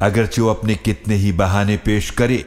अगरचे वो अपने कितने ही बहाने पेश करे